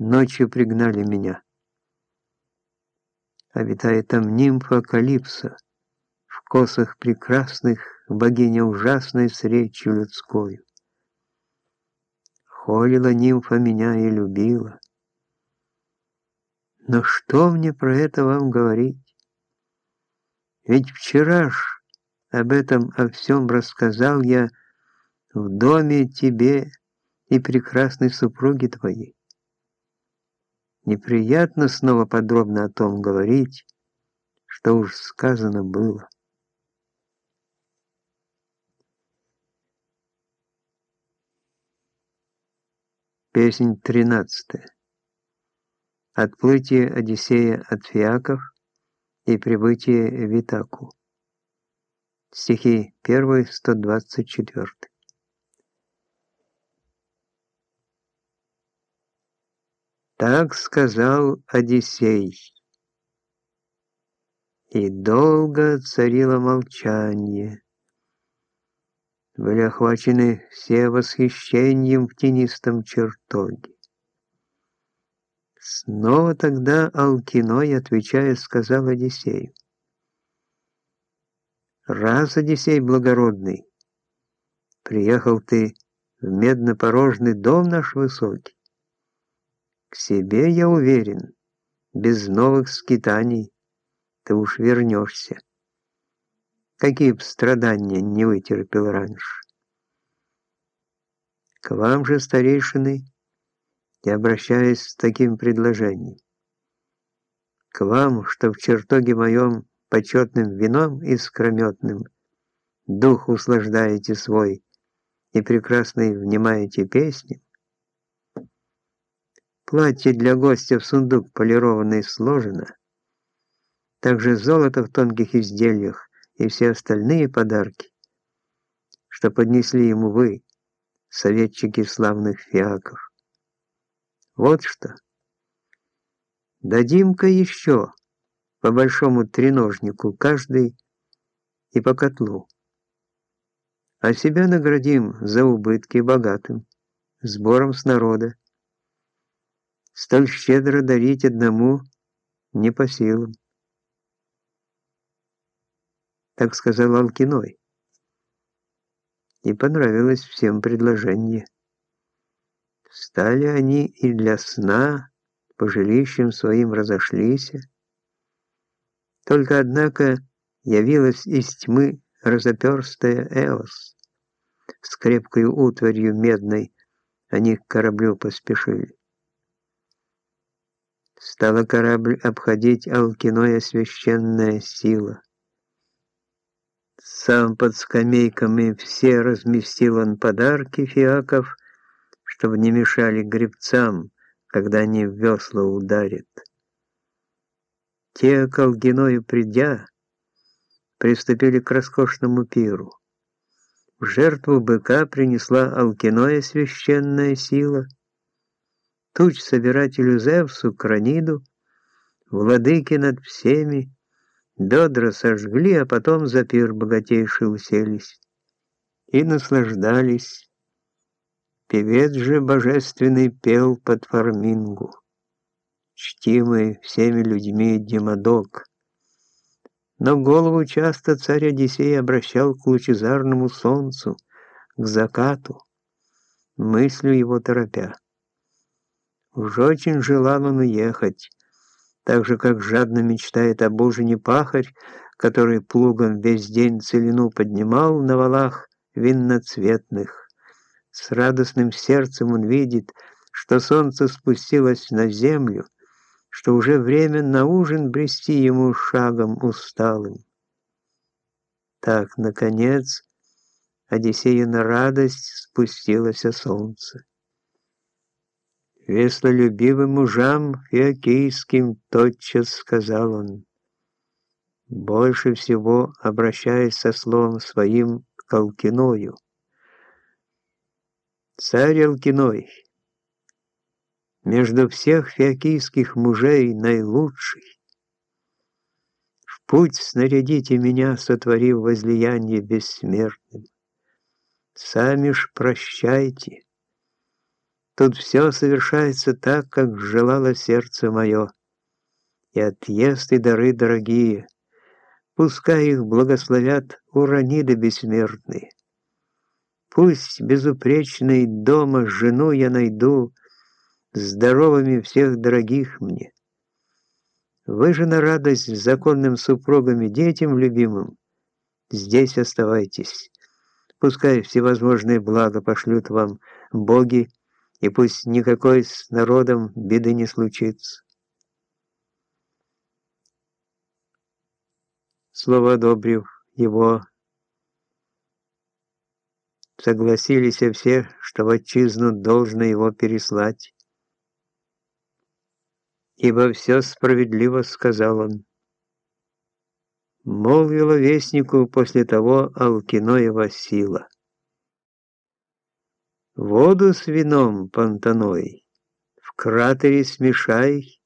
ночью пригнали меня. Обитает там нимфа Калипсо, в косах прекрасных, богиня ужасной с речью людскою. Холила нимфа меня и любила. Но что мне про это вам говорить? Ведь вчера ж об этом, о всем рассказал я в доме тебе и прекрасной супруге твоей. Неприятно снова подробно о том говорить, что уж сказано было. Песнь тринадцатая. Отплытие Одиссея от Фиаков и прибытие в Итаку. Стихи 1, Так сказал Одиссей. И долго царило молчание. Были охвачены все восхищением в тенистом чертоге. Снова тогда Алкиной, отвечая, сказал Одиссею. «Раз, Одиссей благородный, приехал ты в меднопорожный дом наш высокий, к себе, я уверен, без новых скитаний ты уж вернешься. Какие б страдания не вытерпел раньше. К вам же, старейшины, я обращаюсь с таким предложением. К вам, что в чертоге моем почетным вином искрометным дух услаждаете свой и прекрасной внимаете песни, Платье для гостя в сундук полированный сложено. Также золото в тонких изделиях и все остальные подарки, что поднесли ему вы, советчики славных фиаков. Вот что. Дадим-ка еще по большому треножнику каждый и по котлу. А себя наградим за убытки богатым, сбором с народа, столь щедро дарить одному не по силам. Так сказал Алкиной. И понравилось всем предложение. Стали они и для сна по жилищам своим разошлись. Только, однако, явилась из тьмы разоперстая Эос. С крепкой утварью медной они к кораблю поспешили. Стала корабль обходить Алкиноя священная сила. Сам под скамейками все разместил он подарки фиаков, чтобы не мешали гребцам, когда они в весла ударят. Те, к Алкиною придя, приступили к роскошному пиру. В жертву быка принесла Алкиноя священная сила — туч собирателю Зевсу, Краниду, владыки над всеми, бедра сожгли, а потом за пир богатейшие уселись и наслаждались. Певец же божественный пел под фармингу, чтимый всеми людьми Демодок. Но голову часто царь Одиссей обращал к лучезарному солнцу, к закату, мыслью его торопя. Уж очень желал он уехать, так же, как жадно мечтает об ужине пахарь, который плугом весь день целину поднимал на валах винноцветных. С радостным сердцем он видит, что солнце спустилось на землю, что уже время на ужин брести ему шагом усталым. Так, наконец, Одиссею на радость спустилось солнце. Веслолюбивым мужам фиокийским тотчас сказал он, больше всего обращаясь со словом своим к Алкиною. Царь Алкиной, между всех фиокийских мужей наилучший, в путь снарядите меня, сотворив возлияние бессмертным. Сами ж прощайте, Тут все совершается так, как желало сердце мое. И отъезд и дары дорогие, пускай их благословят ураниды бессмертные. Пусть безупречной дома жену я найду, здоровыми всех дорогих мне. Вы же на радость законным супругам и детям любимым здесь оставайтесь. Пускай всевозможные блага пошлют вам боги, и пусть никакой с народом беды не случится. Слово одобрив его, согласились все, что в отчизну должно его переслать. Ибо все справедливо сказал он. Молвила вестнику после того Алкиноева сила. Воду с вином понтаной в кратере смешай